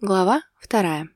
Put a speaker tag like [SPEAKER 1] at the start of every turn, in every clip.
[SPEAKER 1] Глава вторая.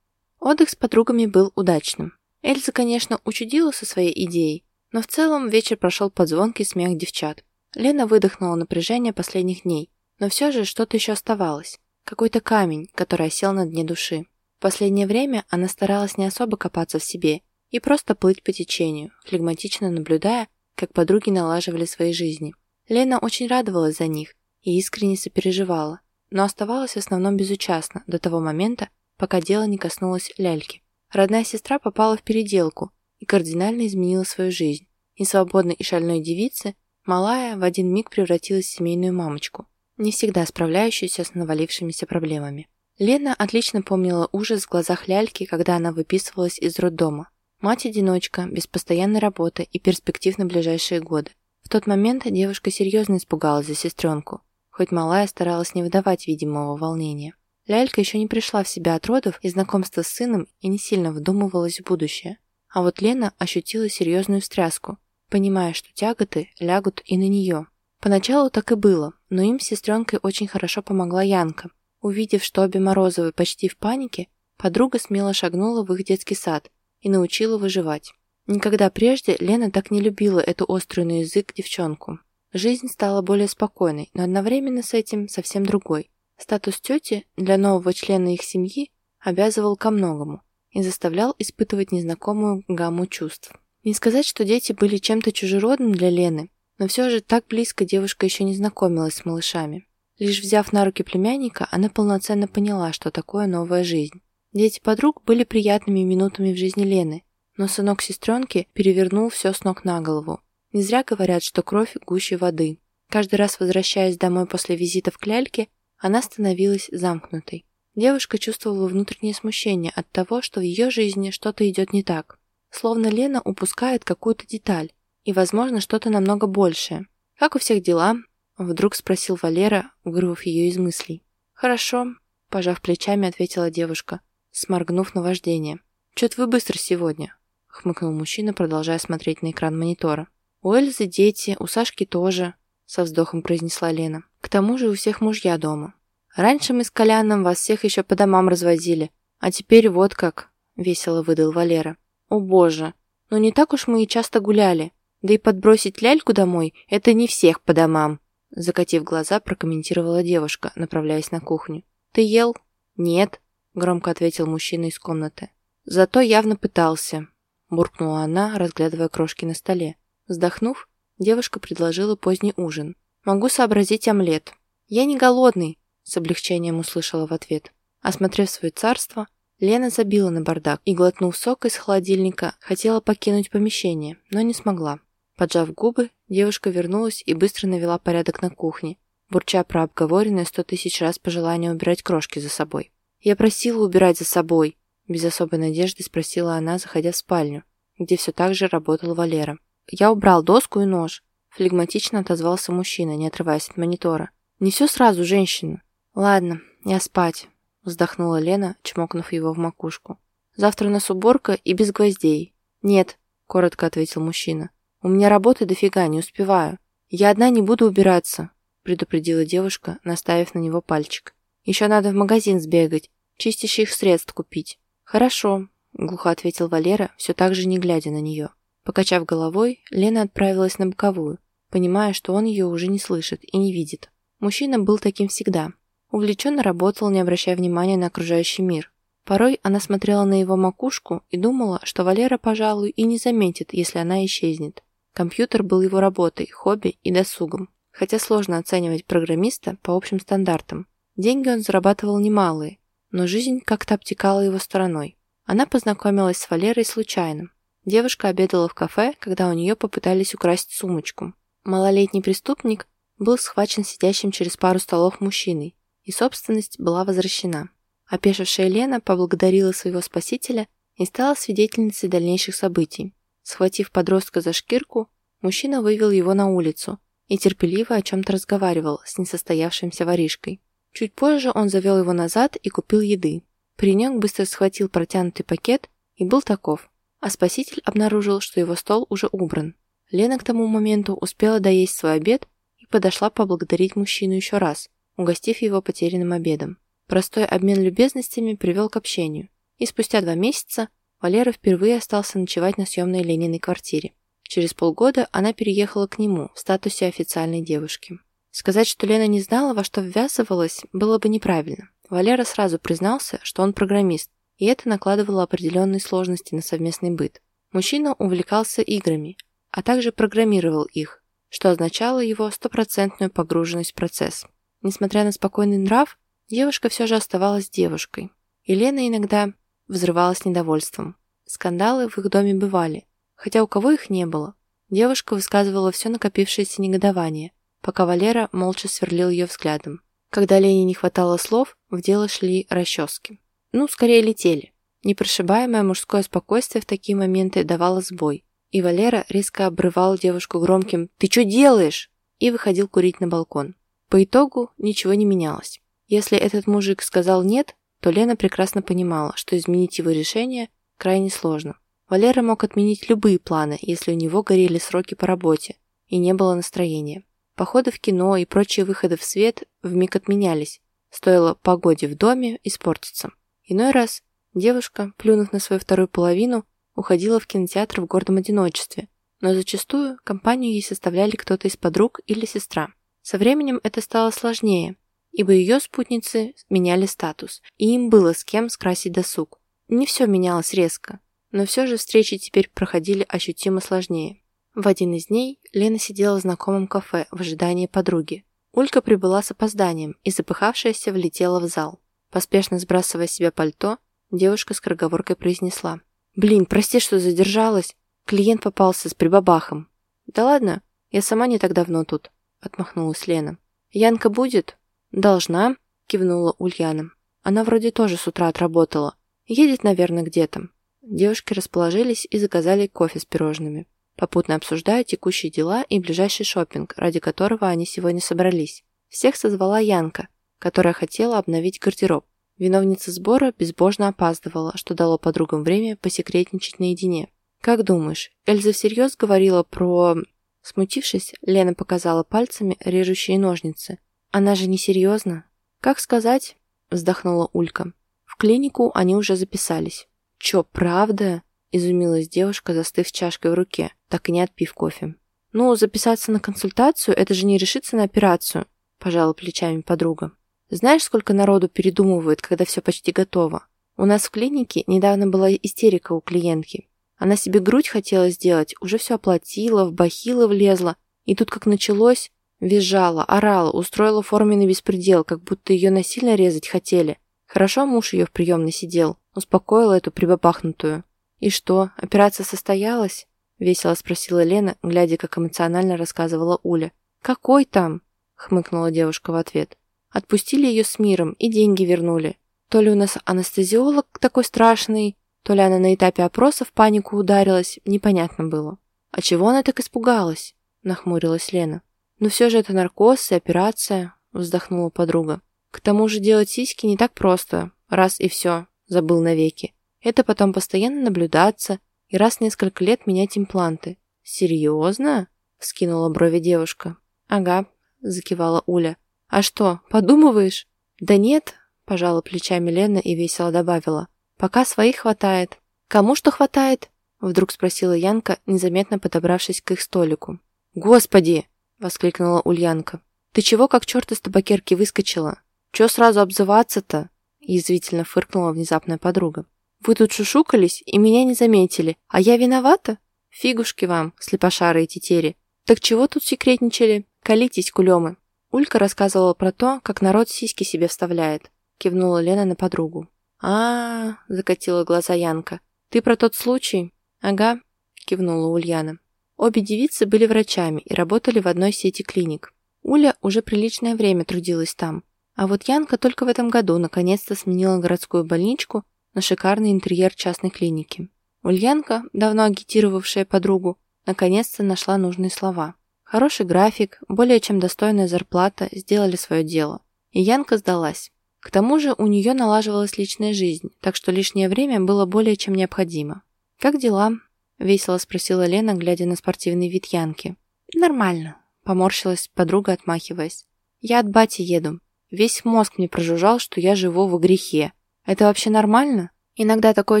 [SPEAKER 1] Отдых с подругами был удачным. Эльза, конечно, учудила со своей идеей, но в целом вечер прошел под звонкий смех девчат. Лена выдохнула напряжение последних дней, но все же что-то еще оставалось. Какой-то камень, который осел на дне души. В последнее время она старалась не особо копаться в себе и просто плыть по течению, флегматично наблюдая, как подруги налаживали свои жизни. Лена очень радовалась за них и искренне сопереживала, но оставалась в основном безучастна до того момента, пока дело не коснулось ляльки. Родная сестра попала в переделку и кардинально изменила свою жизнь. Из свободной и шальной девицы малая в один миг превратилась в семейную мамочку, не всегда справляющуюся с навалившимися проблемами. Лена отлично помнила ужас в глазах ляльки, когда она выписывалась из роддома. Мать-одиночка, без постоянной работы и перспектив на ближайшие годы. В тот момент девушка серьезно испугалась за сестренку, хоть малая старалась не выдавать видимого волнения. Лялька еще не пришла в себя от родов и знакомства с сыном и не сильно вдумывалась в будущее. А вот Лена ощутила серьезную встряску, понимая, что тяготы лягут и на нее. Поначалу так и было, но им с сестренкой очень хорошо помогла Янка. Увидев, что обе Морозовы почти в панике, подруга смело шагнула в их детский сад и научила выживать. Никогда прежде Лена так не любила эту острую на язык девчонку. Жизнь стала более спокойной, но одновременно с этим совсем другой. Статус тети для нового члена их семьи обязывал ко многому и заставлял испытывать незнакомую гамму чувств. Не сказать, что дети были чем-то чужеродным для Лены, но все же так близко девушка еще не знакомилась с малышами. Лишь взяв на руки племянника, она полноценно поняла, что такое новая жизнь. Дети подруг были приятными минутами в жизни Лены, но сынок сестренки перевернул все с ног на голову. Не зря говорят, что кровь гуще воды. Каждый раз возвращаясь домой после визита в Кляльке, она становилась замкнутой. Девушка чувствовала внутреннее смущение от того, что в ее жизни что-то идет не так. Словно Лена упускает какую-то деталь и, возможно, что-то намного большее. «Как у всех дела?» – вдруг спросил Валера, вырвав ее из мыслей. «Хорошо», – пожав плечами, ответила девушка, сморгнув на вождение. «Чё-то вы быстро сегодня», – хмыкнул мужчина, продолжая смотреть на экран монитора. «У Эльзы дети, у Сашки тоже», — со вздохом произнесла Лена. «К тому же у всех мужья дома. Раньше мы с Коляном вас всех еще по домам развозили, а теперь вот как», — весело выдал Валера. «О боже, но не так уж мы и часто гуляли. Да и подбросить ляльку домой — это не всех по домам», — закатив глаза, прокомментировала девушка, направляясь на кухню. «Ты ел?» «Нет», — громко ответил мужчина из комнаты. «Зато явно пытался», — буркнула она, разглядывая крошки на столе. Вздохнув, девушка предложила поздний ужин. «Могу сообразить омлет». «Я не голодный», — с облегчением услышала в ответ. Осмотрев свое царство, Лена забила на бардак и, глотнув сок из холодильника, хотела покинуть помещение, но не смогла. Поджав губы, девушка вернулась и быстро навела порядок на кухне, бурча про обговоренное сто тысяч раз пожелание убирать крошки за собой. «Я просила убирать за собой», — без особой надежды спросила она, заходя в спальню, где все так же работал Валера. «Я убрал доску и нож», — флегматично отозвался мужчина, не отрываясь от монитора. «Не все сразу, женщина». «Ладно, я спать», — вздохнула Лена, чмокнув его в макушку. «Завтра нас уборка и без гвоздей». «Нет», — коротко ответил мужчина. «У меня работы дофига, не успеваю. Я одна не буду убираться», — предупредила девушка, наставив на него пальчик. «Еще надо в магазин сбегать, чистящих средств купить». «Хорошо», — глухо ответил Валера, все так же не глядя на нее. Покачав головой, Лена отправилась на боковую, понимая, что он ее уже не слышит и не видит. Мужчина был таким всегда. Увлеченно работал, не обращая внимания на окружающий мир. Порой она смотрела на его макушку и думала, что Валера, пожалуй, и не заметит, если она исчезнет. Компьютер был его работой, хобби и досугом. Хотя сложно оценивать программиста по общим стандартам. Деньги он зарабатывал немалые, но жизнь как-то обтекала его стороной. Она познакомилась с Валерой случайно, Девушка обедала в кафе, когда у нее попытались украсть сумочку. Малолетний преступник был схвачен сидящим через пару столов мужчиной, и собственность была возвращена. Опешившая Лена поблагодарила своего спасителя и стала свидетельницей дальнейших событий. Схватив подростка за шкирку, мужчина вывел его на улицу и терпеливо о чем-то разговаривал с несостоявшимся воришкой. Чуть позже он завел его назад и купил еды. Паренек быстро схватил протянутый пакет и был таков а спаситель обнаружил, что его стол уже убран. Лена к тому моменту успела доесть свой обед и подошла поблагодарить мужчину еще раз, угостив его потерянным обедом. Простой обмен любезностями привел к общению, и спустя два месяца Валера впервые остался ночевать на съемной Лениной квартире. Через полгода она переехала к нему в статусе официальной девушки. Сказать, что Лена не знала, во что ввязывалась, было бы неправильно. Валера сразу признался, что он программист, и это накладывало определенные сложности на совместный быт. Мужчина увлекался играми, а также программировал их, что означало его стопроцентную погруженность в процесс. Несмотря на спокойный нрав, девушка все же оставалась девушкой. И Лена иногда взрывалась недовольством. Скандалы в их доме бывали, хотя у кого их не было. Девушка высказывала все накопившееся негодование, пока Валера молча сверлил ее взглядом. Когда Лене не хватало слов, в дело шли расчески. Ну, скорее летели. Непрошибаемое мужское спокойствие в такие моменты давало сбой, и Валера резко обрывал девушку громким «Ты что делаешь?» и выходил курить на балкон. По итогу ничего не менялось. Если этот мужик сказал «нет», то Лена прекрасно понимала, что изменить его решение крайне сложно. Валера мог отменить любые планы, если у него горели сроки по работе и не было настроения. Походы в кино и прочие выходы в свет вмиг отменялись, стоило погоде в доме испортиться. Иной раз девушка, плюнув на свою вторую половину, уходила в кинотеатр в гордом одиночестве, но зачастую компанию ей составляли кто-то из подруг или сестра. Со временем это стало сложнее, ибо ее спутницы меняли статус, и им было с кем скрасить досуг. Не все менялось резко, но все же встречи теперь проходили ощутимо сложнее. В один из дней Лена сидела в знакомом кафе в ожидании подруги. Улька прибыла с опозданием и, запыхавшаяся, влетела в зал. Поспешно сбрасывая с себя пальто, девушка с кроговоркой произнесла. «Блин, прости, что задержалась. Клиент попался с прибабахом». «Да ладно, я сама не так давно тут», — отмахнулась Лена. «Янка будет?» «Должна», — кивнула Ульяна. «Она вроде тоже с утра отработала. Едет, наверное, где-то». Девушки расположились и заказали кофе с пирожными, попутно обсуждая текущие дела и ближайший шопинг, ради которого они сегодня собрались. Всех созвала Янка, которая хотела обновить гардероб. Виновница сбора безбожно опаздывала, что дало подругам время посекретничать наедине. «Как думаешь, Эльза всерьез говорила про...» Смутившись, Лена показала пальцами режущие ножницы. «Она же не серьезно?» «Как сказать?» – вздохнула Улька. В клинику они уже записались. «Чё, правда?» – изумилась девушка, застыв чашкой в руке, так и не отпив кофе. «Ну, записаться на консультацию – это же не решиться на операцию», – пожала плечами подруга. «Знаешь, сколько народу передумывает, когда все почти готово? У нас в клинике недавно была истерика у клиентки. Она себе грудь хотела сделать, уже все оплатила, в бахилы влезла, и тут как началось, визжала, орала, устроила форменный беспредел, как будто ее насильно резать хотели. Хорошо муж ее в приемной сидел, успокоила эту прибабахнутую. «И что, операция состоялась?» – весело спросила Лена, глядя, как эмоционально рассказывала Уля. «Какой там?» – хмыкнула девушка в ответ. «Отпустили ее с миром и деньги вернули. То ли у нас анестезиолог такой страшный, то ли она на этапе опроса в панику ударилась, непонятно было. А чего она так испугалась?» – нахмурилась Лена. «Ну все же это наркоз и операция», – вздохнула подруга. К тому же делать сиськи не так просто, раз и все, забыл навеки. Это потом постоянно наблюдаться и раз в несколько лет менять импланты. «Серьезно?» – вскинула брови девушка. «Ага», – закивала Уля. «А что, подумываешь?» «Да нет», – пожала плечами Лена и весело добавила. «Пока своих хватает». «Кому что хватает?» – вдруг спросила Янка, незаметно подобравшись к их столику. «Господи!» – воскликнула Ульянка. «Ты чего как черт из табакерки выскочила?» «Чё сразу обзываться-то?» – язвительно фыркнула внезапная подруга. «Вы тут шушукались и меня не заметили, а я виновата? Фигушки вам, слепошары и тетери. Так чего тут секретничали? Колитесь, кулемы!» Улька рассказывала про то, как народ сиськи себе вставляет. Кивнула Лена на подругу. а, -а, -а закатила глаза Янка. «Ты про тот случай?» «Ага», – кивнула Ульяна. Обе девицы были врачами и работали в одной сети клиник. Уля уже приличное время трудилась там, а вот Янка только в этом году наконец-то сменила городскую больничку на шикарный интерьер частной клиники. Ульянка, давно агитировавшая подругу, наконец-то нашла нужные слова. Хороший график, более чем достойная зарплата сделали свое дело. И Янка сдалась. К тому же у нее налаживалась личная жизнь, так что лишнее время было более чем необходимо. «Как дела?» – весело спросила Лена, глядя на спортивный вид Янки. «Нормально», – поморщилась подруга, отмахиваясь. «Я от бати еду. Весь мозг мне прожужжал, что я живу во грехе. Это вообще нормально? Иногда такое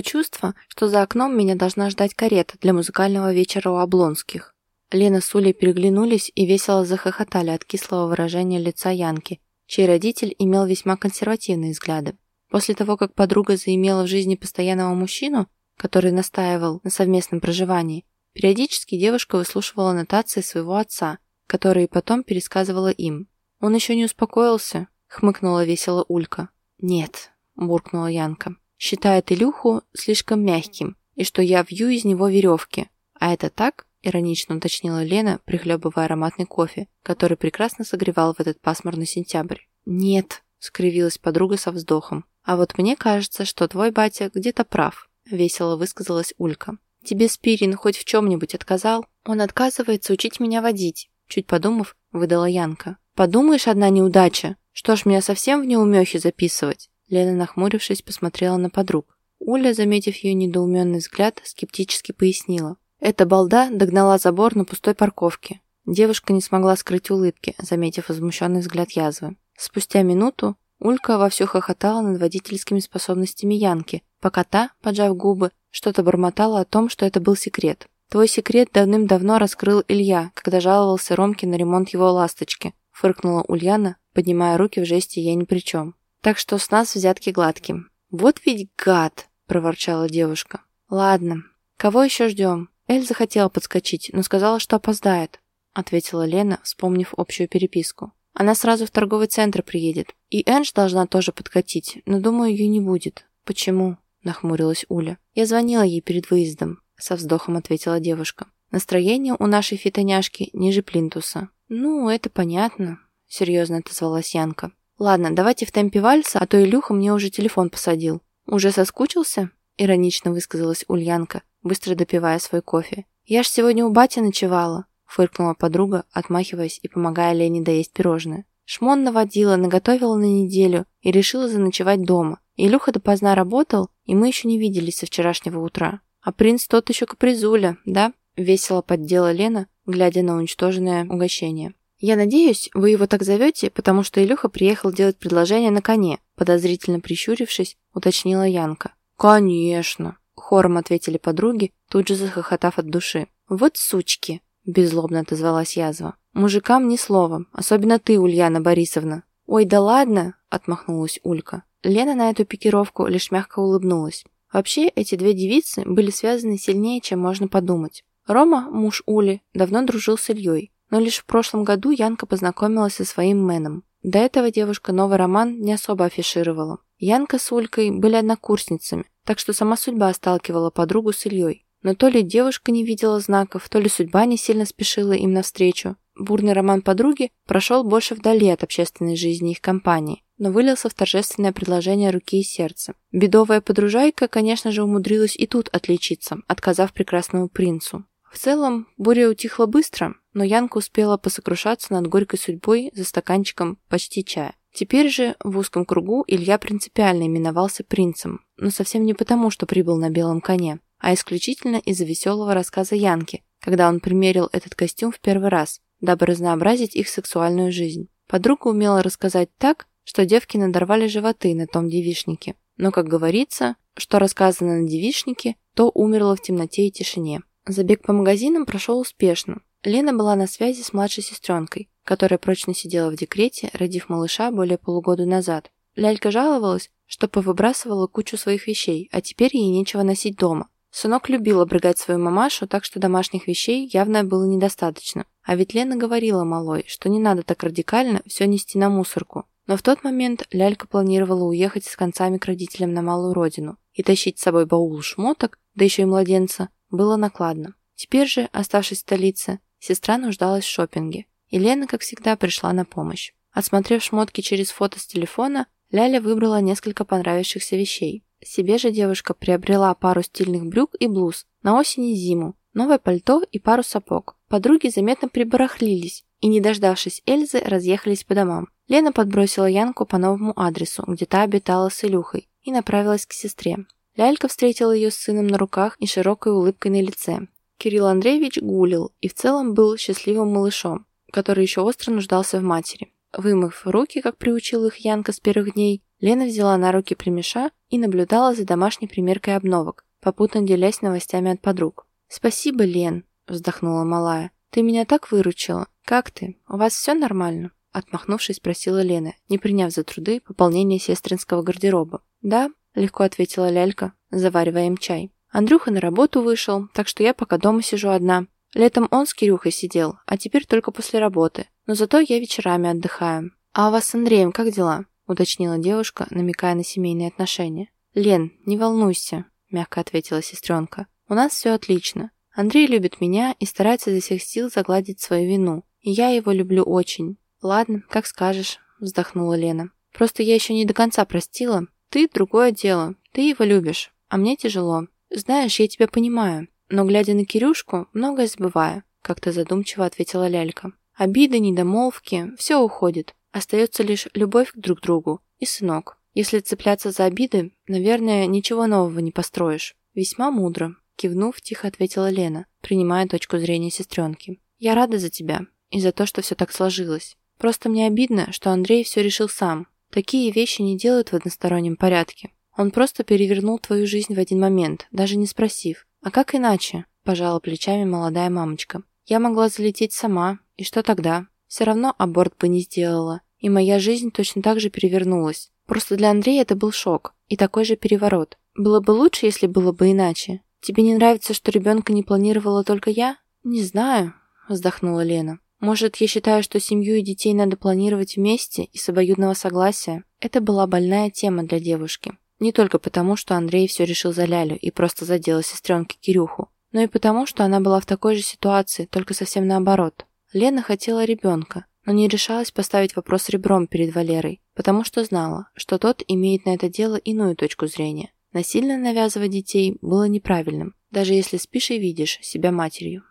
[SPEAKER 1] чувство, что за окном меня должна ждать карета для музыкального вечера у Облонских. Лена с Улей переглянулись и весело захохотали от кислого выражения лица Янки, чей родитель имел весьма консервативные взгляды. После того, как подруга заимела в жизни постоянного мужчину, который настаивал на совместном проживании, периодически девушка выслушивала нотации своего отца, которые потом пересказывала им. «Он еще не успокоился?» — хмыкнула весело Улька. «Нет», — буркнула Янка. «Считает Илюху слишком мягким, и что я вью из него веревки. А это так?» — иронично уточнила Лена, прихлебывая ароматный кофе, который прекрасно согревал в этот пасмурный сентябрь. «Нет», — скривилась подруга со вздохом. «А вот мне кажется, что твой батя где-то прав», — весело высказалась Улька. «Тебе Спирин хоть в чем-нибудь отказал? Он отказывается учить меня водить», — чуть подумав, выдала Янка. «Подумаешь, одна неудача. Что ж, меня совсем в неумехе записывать?» Лена, нахмурившись, посмотрела на подруг. Уля, заметив ее недоуменный взгляд, скептически пояснила. Эта балда догнала забор на пустой парковке. Девушка не смогла скрыть улыбки, заметив возмущенный взгляд язвы. Спустя минуту Улька вовсю хохотала над водительскими способностями Янки, пока та, поджав губы, что-то бормотала о том, что это был секрет. «Твой секрет давным-давно раскрыл Илья, когда жаловался Ромке на ремонт его ласточки», фыркнула Ульяна, поднимая руки в жесте «я ни при чем». «Так что с нас взятки гладкие». «Вот ведь гад!» – проворчала девушка. «Ладно, кого еще ждем?» Эльза хотела подскочить, но сказала, что опоздает, ответила Лена, вспомнив общую переписку. Она сразу в торговый центр приедет. И Энж должна тоже подкатить, но думаю, ее не будет. Почему? Нахмурилась Уля. Я звонила ей перед выездом, со вздохом ответила девушка. Настроение у нашей фитоняшки ниже плинтуса. «Ну, это понятно», — серьезно отозвалась Янка. «Ладно, давайте в темпе вальса, а то Илюха мне уже телефон посадил». «Уже соскучился?» — иронично высказалась Ульянка, быстро допивая свой кофе. «Я ж сегодня у бати ночевала», — фыркнула подруга, отмахиваясь и помогая Лене доесть пирожное. Шмон наводила, наготовила на неделю и решила заночевать дома. Илюха допоздна работал, и мы еще не виделись со вчерашнего утра. А принц тот еще капризуля, да? Весело поддела Лена, глядя на уничтоженное угощение. «Я надеюсь, вы его так зовете, потому что Илюха приехал делать предложение на коне», подозрительно прищурившись, уточнила Янка. «Конечно», — хором ответили подруги, тут же захохотав от души. «Вот сучки», — беззлобно отозвалась язва. «Мужикам ни слова, особенно ты, Ульяна Борисовна». «Ой, да ладно», — отмахнулась Улька. Лена на эту пикировку лишь мягко улыбнулась. Вообще, эти две девицы были связаны сильнее, чем можно подумать. Рома, муж Ули, давно дружил с Ильей, но лишь в прошлом году Янка познакомилась со своим Мэном. До этого девушка новый роман не особо афишировала. Янка с Улькой были однокурсницами, так что сама судьба сталкивала подругу с Ильей. Но то ли девушка не видела знаков, то ли судьба не сильно спешила им навстречу. Бурный роман подруги прошел больше вдали от общественной жизни их компании, но вылился в торжественное предложение руки и сердца. Бедовая подружайка, конечно же, умудрилась и тут отличиться, отказав прекрасному принцу. В целом, буря утихла быстро, но Янка успела посокрушаться над горькой судьбой за стаканчиком почти чая. Теперь же в узком кругу Илья принципиально именовался принцем, но совсем не потому, что прибыл на белом коне, а исключительно из-за веселого рассказа Янки, когда он примерил этот костюм в первый раз, дабы разнообразить их сексуальную жизнь. Подруга умела рассказать так, что девки надорвали животы на том девишнике. Но, как говорится, что рассказано на девишнике, то умерло в темноте и тишине. Забег по магазинам прошел успешно. Лена была на связи с младшей сестренкой, которая прочно сидела в декрете, родив малыша более полугода назад. Лялька жаловалась, что повыбрасывала кучу своих вещей, а теперь ей нечего носить дома. Сынок любил обрыгать свою мамашу, так что домашних вещей явно было недостаточно. А ведь Лена говорила малой, что не надо так радикально все нести на мусорку. Но в тот момент Лялька планировала уехать с концами к родителям на малую родину и тащить с собой баул шмоток, да еще и младенца, было накладно. Теперь же, оставшись в столице, сестра нуждалась в шопинге, и Лена, как всегда, пришла на помощь. Отсмотрев шмотки через фото с телефона, Ляля выбрала несколько понравившихся вещей. Себе же девушка приобрела пару стильных брюк и блуз на осень и зиму, новое пальто и пару сапог. Подруги заметно прибарахлились и, не дождавшись Эльзы, разъехались по домам. Лена подбросила Янку по новому адресу, где та обитала с Илюхой, и направилась к сестре. Лялька встретила ее с сыном на руках и широкой улыбкой на лице. Кирилл Андреевич гулил и в целом был счастливым малышом, который еще остро нуждался в матери. Вымыв руки, как приучил их Янка с первых дней, Лена взяла на руки племеша и наблюдала за домашней примеркой обновок, попутно делясь новостями от подруг. «Спасибо, Лен», – вздохнула малая. «Ты меня так выручила. Как ты? У вас все нормально?» Отмахнувшись, спросила Лена, не приняв за труды пополнение сестринского гардероба. «Да», – легко ответила Лялька, заваривая им чай. «Андрюха на работу вышел, так что я пока дома сижу одна. Летом он с Кирюхой сидел, а теперь только после работы. Но зато я вечерами отдыхаю. А у вас с Андреем как дела?» – уточнила девушка, намекая на семейные отношения. «Лен, не волнуйся», – мягко ответила сестренка. «У нас все отлично. Андрей любит меня и старается изо всех сил загладить свою вину. И я его люблю очень. «Ладно, как скажешь», – вздохнула Лена. «Просто я еще не до конца простила. Ты – другое дело. Ты его любишь. А мне тяжело. Знаешь, я тебя понимаю. Но, глядя на Кирюшку, многое забываю», – как-то задумчиво ответила Лялька. «Обиды, недомолвки – все уходит. Остается лишь любовь друг к другу и сынок. Если цепляться за обиды, наверное, ничего нового не построишь. Весьма мудро», – кивнув, тихо ответила Лена, принимая точку зрения сестренки. «Я рада за тебя и за то, что все так сложилось. Просто мне обидно, что Андрей все решил сам. Такие вещи не делают в одностороннем порядке. Он просто перевернул твою жизнь в один момент, даже не спросив. А как иначе? Пожала плечами молодая мамочка. Я могла залететь сама, и что тогда? Все равно аборт бы не сделала. И моя жизнь точно так же перевернулась. Просто для Андрея это был шок. И такой же переворот. Было бы лучше, если было бы иначе. Тебе не нравится, что ребенка не планировала только я? Не знаю, вздохнула Лена. Может, я считаю, что семью и детей надо планировать вместе и с обоюдного согласия? Это была больная тема для девушки. Не только потому, что Андрей все решил за Лялю и просто задел сестренке Кирюху, но и потому, что она была в такой же ситуации, только совсем наоборот. Лена хотела ребенка, но не решалась поставить вопрос ребром перед Валерой, потому что знала, что тот имеет на это дело иную точку зрения. Насильно навязывать детей было неправильным, даже если спишь и видишь себя матерью.